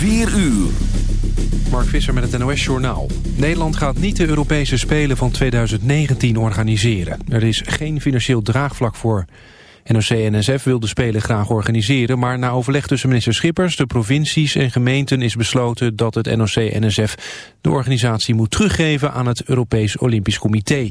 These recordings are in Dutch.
4 uur. Mark Visser met het NOS Journaal. Nederland gaat niet de Europese Spelen van 2019 organiseren. Er is geen financieel draagvlak voor. NOC-NSF wil de Spelen graag organiseren... maar na overleg tussen minister Schippers, de provincies en gemeenten... is besloten dat het NOC-NSF de organisatie moet teruggeven... aan het Europees Olympisch Comité.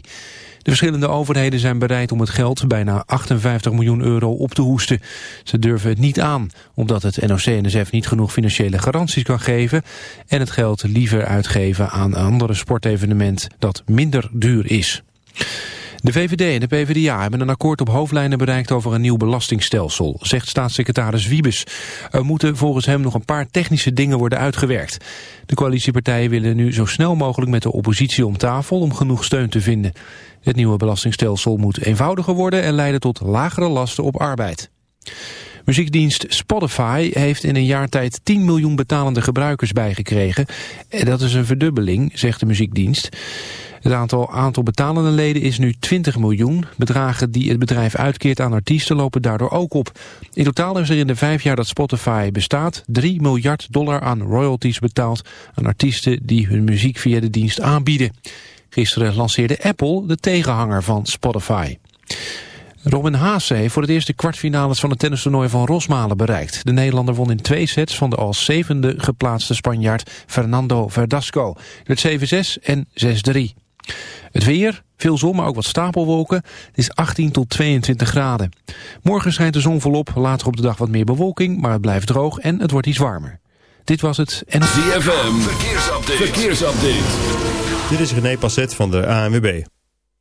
De verschillende overheden zijn bereid om het geld, bijna 58 miljoen euro, op te hoesten. Ze durven het niet aan, omdat het NOC-NSF niet genoeg financiële garanties kan geven... en het geld liever uitgeven aan een andere sportevenement dat minder duur is. De VVD en de PvdA hebben een akkoord op hoofdlijnen bereikt over een nieuw belastingstelsel, zegt staatssecretaris Wiebes. Er moeten volgens hem nog een paar technische dingen worden uitgewerkt. De coalitiepartijen willen nu zo snel mogelijk met de oppositie om tafel om genoeg steun te vinden. Het nieuwe belastingstelsel moet eenvoudiger worden en leiden tot lagere lasten op arbeid. Muziekdienst Spotify heeft in een jaar tijd 10 miljoen betalende gebruikers bijgekregen. En dat is een verdubbeling, zegt de muziekdienst. Het aantal, aantal betalende leden is nu 20 miljoen. Bedragen die het bedrijf uitkeert aan artiesten lopen daardoor ook op. In totaal is er in de vijf jaar dat Spotify bestaat 3 miljard dollar aan royalties betaald aan artiesten die hun muziek via de dienst aanbieden. Gisteren lanceerde Apple de tegenhanger van Spotify. Robin Haase heeft voor het eerst de kwartfinales van het tennistoernooi van Rosmalen bereikt. De Nederlander won in twee sets van de als zevende geplaatste Spanjaard Fernando Verdasco. Het werd 7-6 en 6-3. Het weer, veel zon, maar ook wat stapelwolken. Het is 18 tot 22 graden. Morgen schijnt de zon volop, later op de dag wat meer bewolking, maar het blijft droog en het wordt iets warmer. Dit was het en... ZFM, verkeersupdate. verkeersupdate. Dit is René Passet van de ANWB.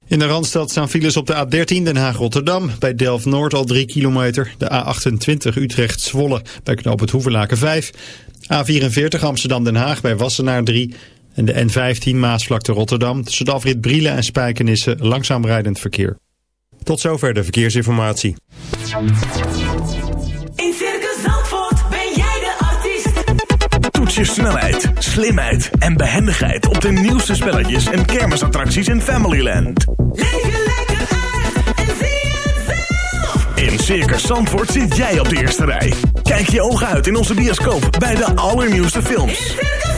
In de Randstad staan files op de A13 Den Haag-Rotterdam. Bij Delft-Noord al 3 kilometer. De A28 Utrecht-Zwolle bij knoop het Hoeverlaken 5. A44 Amsterdam-Den Haag bij Wassenaar 3. En de N15 Maasvlakte Rotterdam tussen de afrit Brielen en Spijkenissen langzaam rijdend verkeer. Tot zover de verkeersinformatie. In Circus Zandvoort ben jij de artiest. Toets je snelheid, slimheid en behendigheid op de nieuwste spelletjes en kermisattracties in Familyland. Leef je lekker uit en zie het zelf. In Circus Zandvoort zit jij op de eerste rij. Kijk je ogen uit in onze bioscoop bij de allernieuwste In films. Circus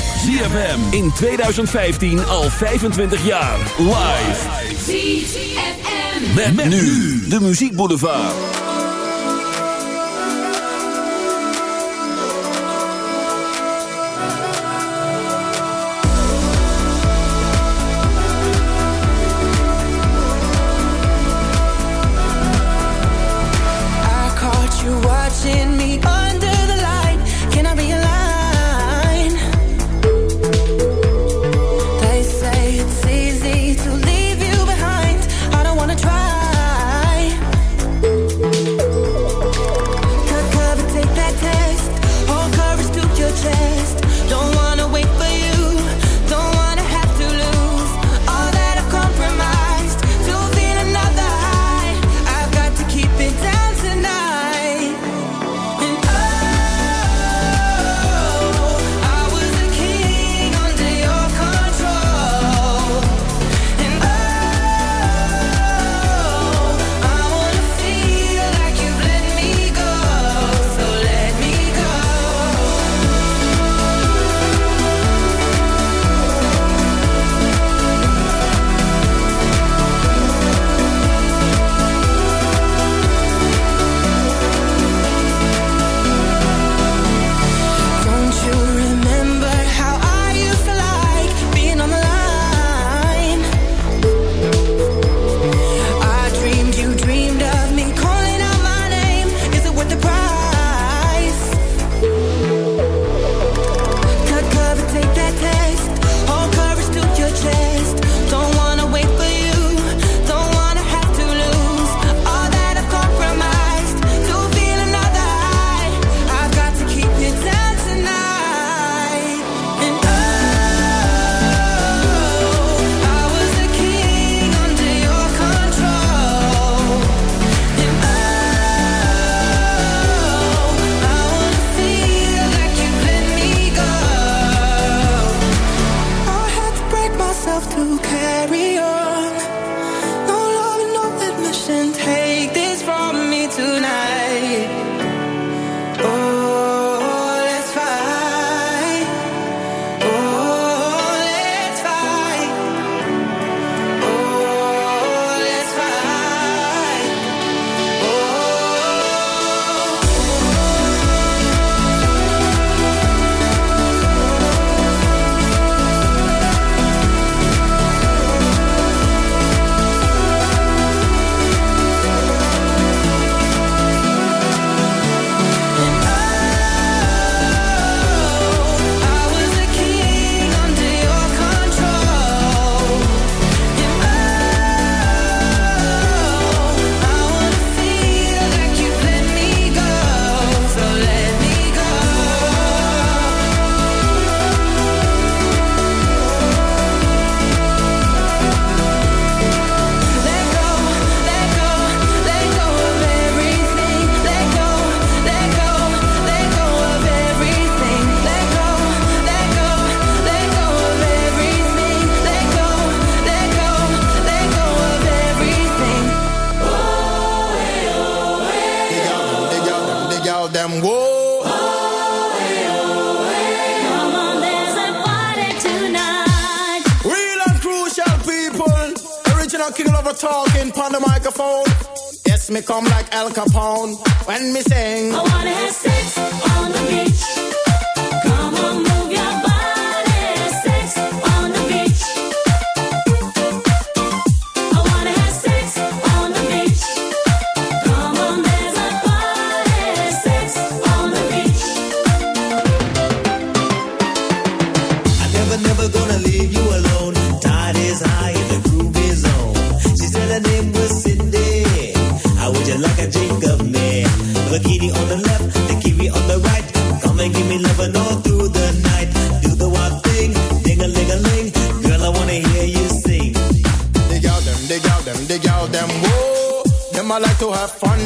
ZFM in 2015 al 25 jaar. Live. ZFM. Met, met nu de Muziek Boulevard. I caught you watching me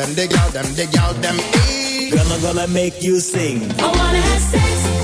them, dig out them, dig out them. Eh. Gonna make you sing. I wanna have sex.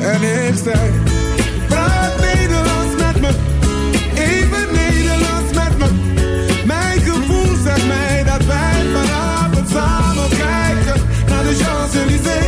En ik zei, praat Nederlands met me. Even Nederlands met me. Mijn gevoel zegt mij dat wij vanavond samen kijken. Naar de Champs-Élysées.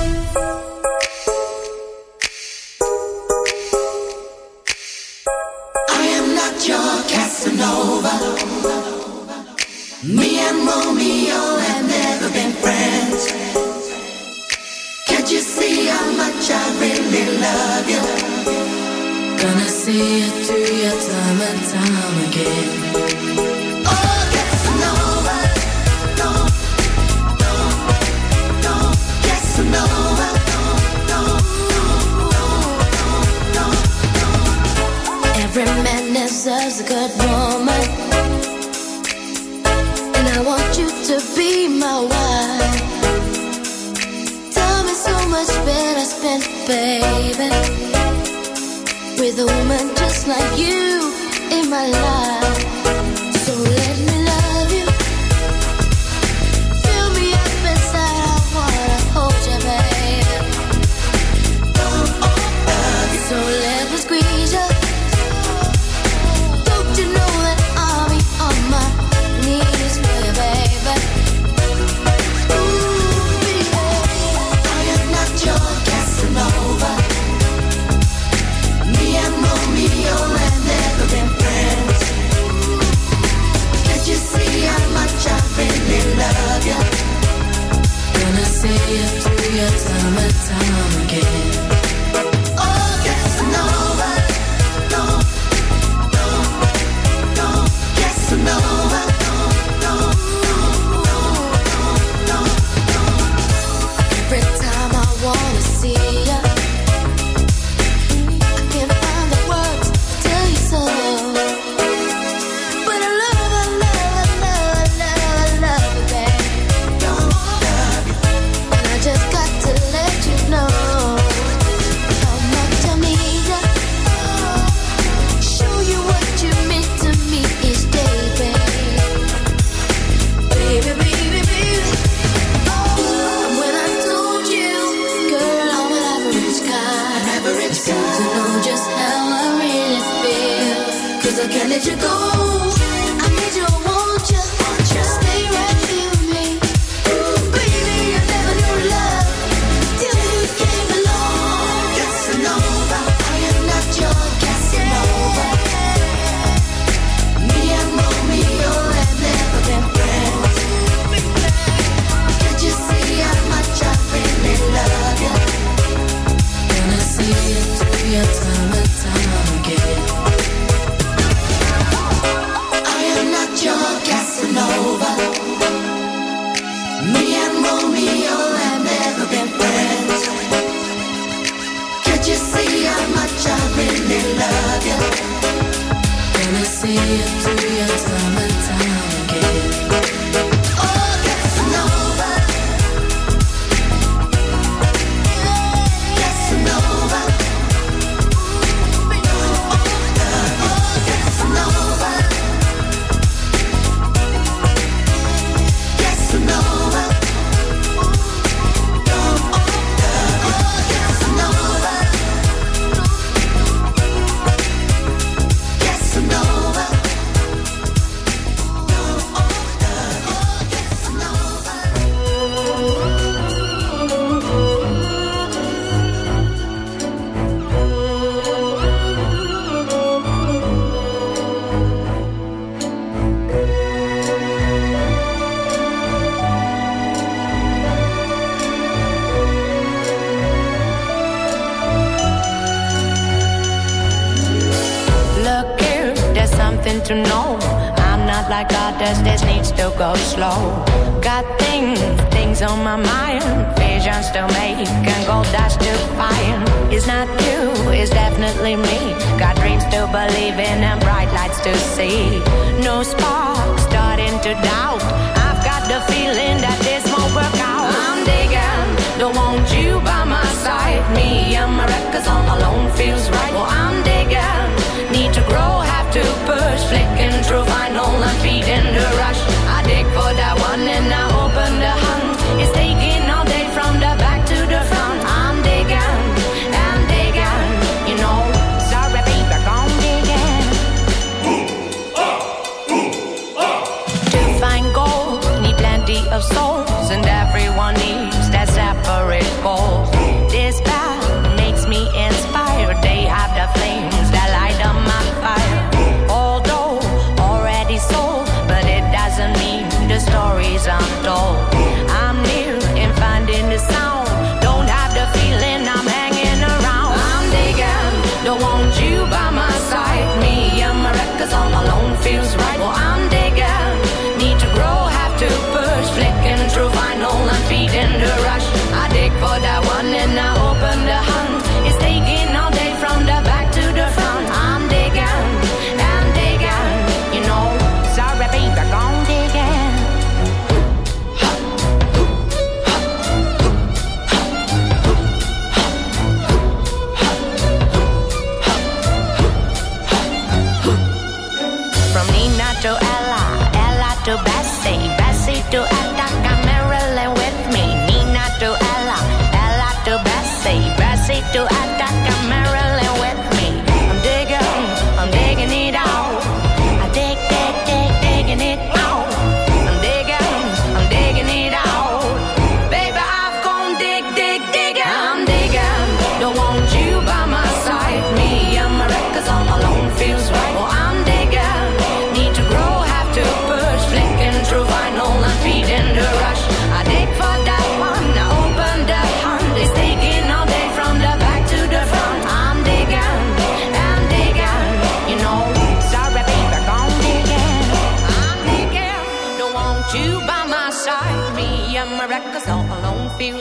on the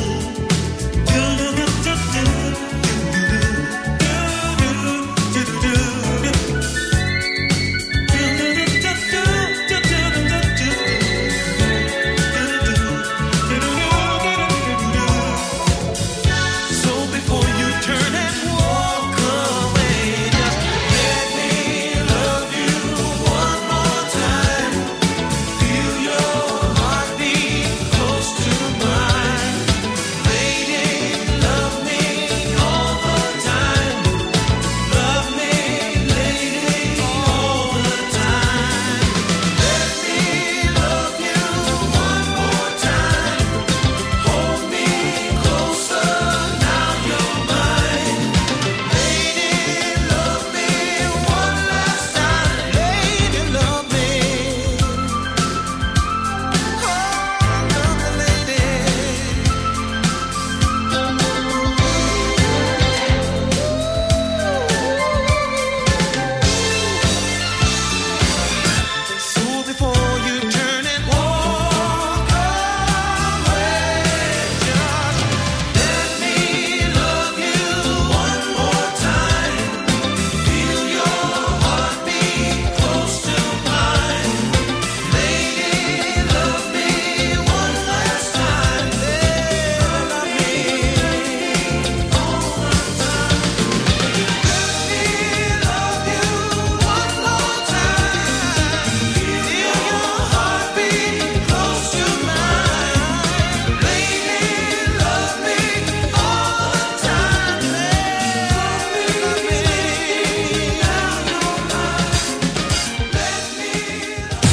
you.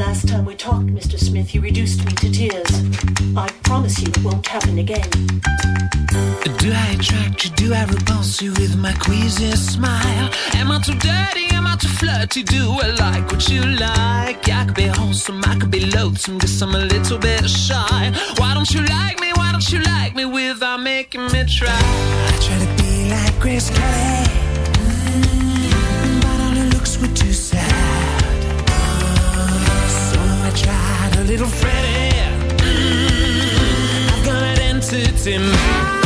Last time we talked, Mr. Smith, you reduced me to tears. I promise you it won't happen again. Do I attract you? Do I repulse you with my queasy smile? Am I too dirty? Am I too flirty? Do I like what you like? I could be wholesome, I could be loathsome, guess I'm a little bit shy. Why don't you like me? Why don't you like me without making me try? I try to be like Grace Kelly, mm, but all her looks were too little Freddie. Mm, I've got an entity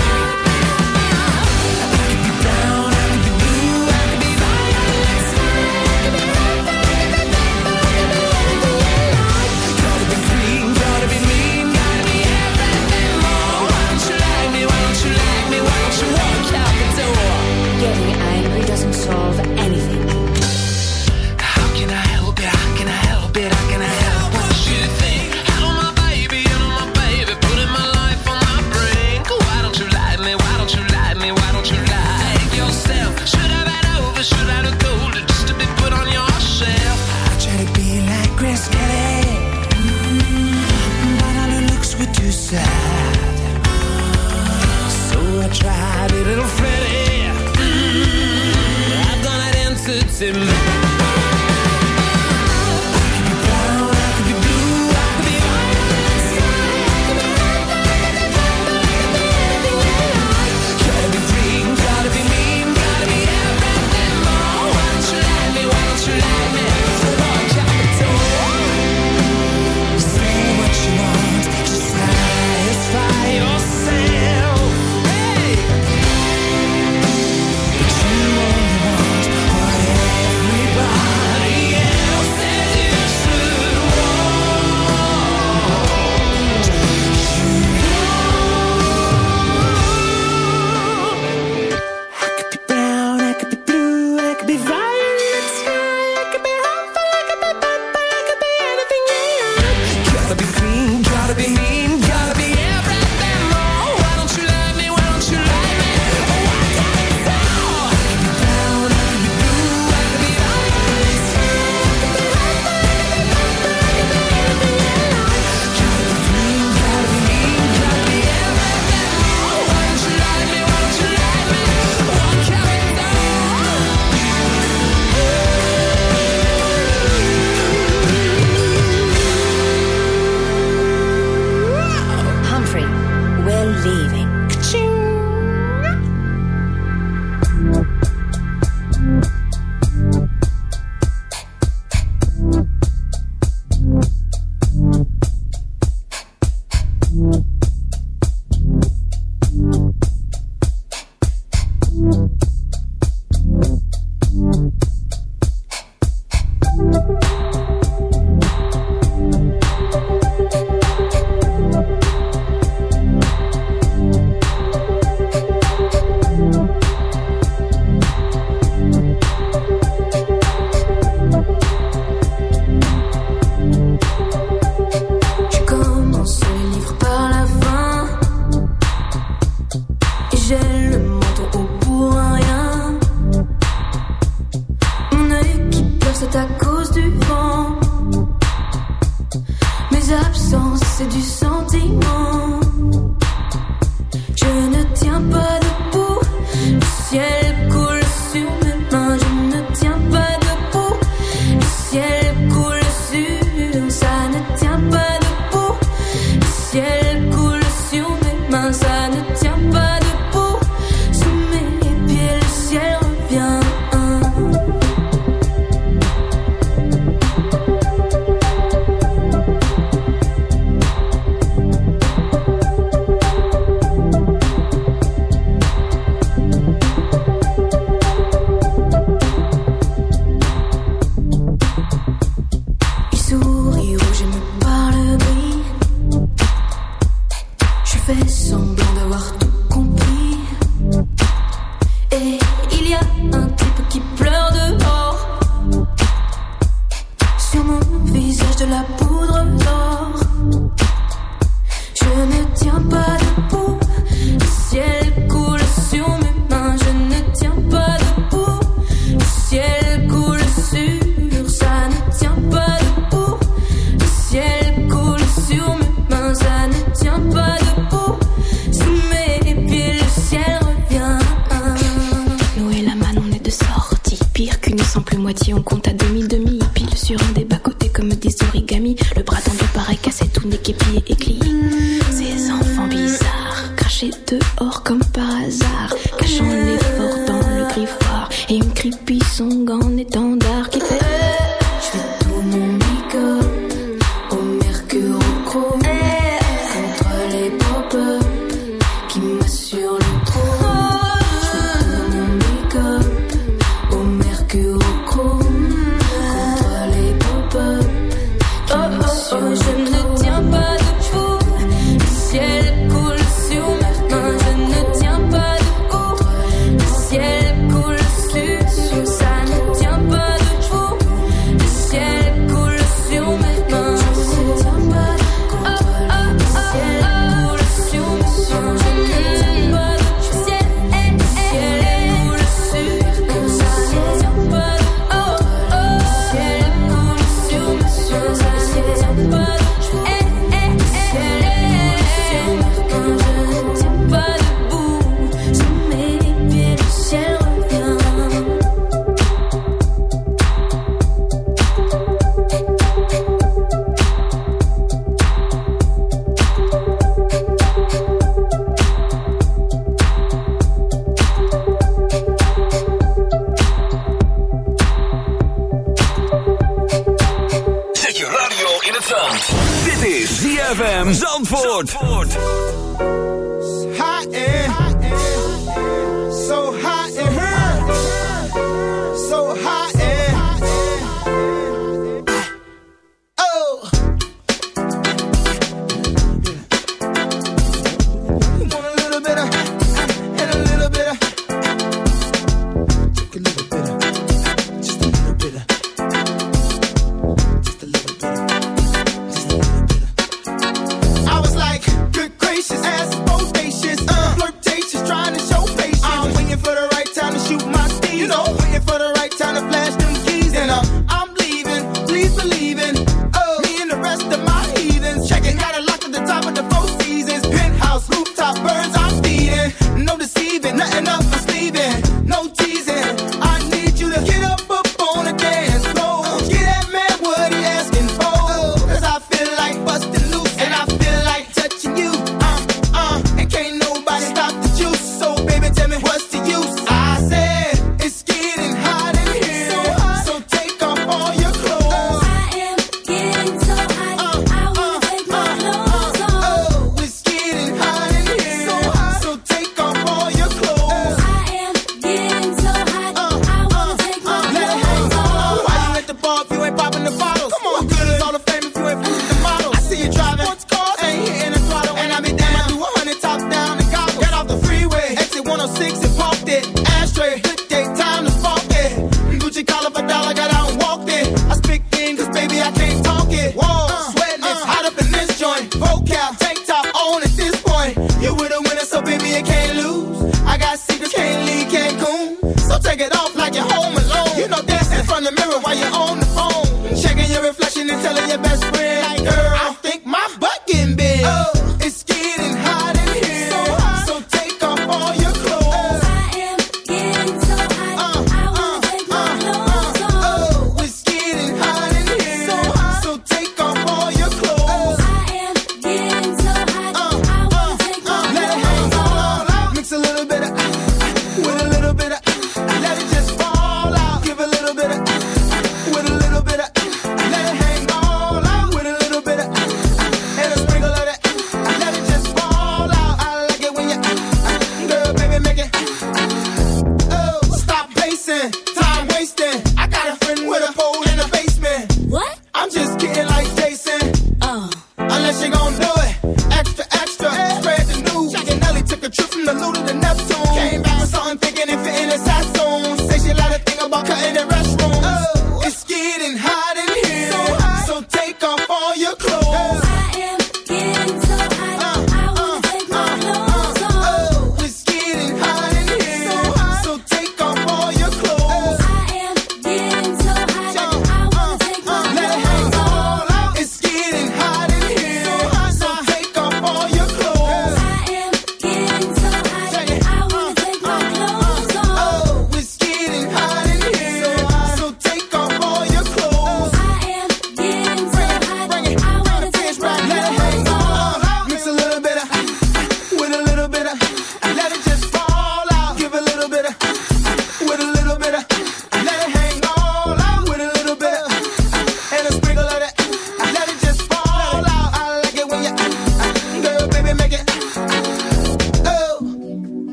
dehors comme par hasard, cachant l'effort dans le griffoir. Et une creepy song en étendard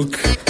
ook.